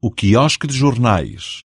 o quiosque de jornais.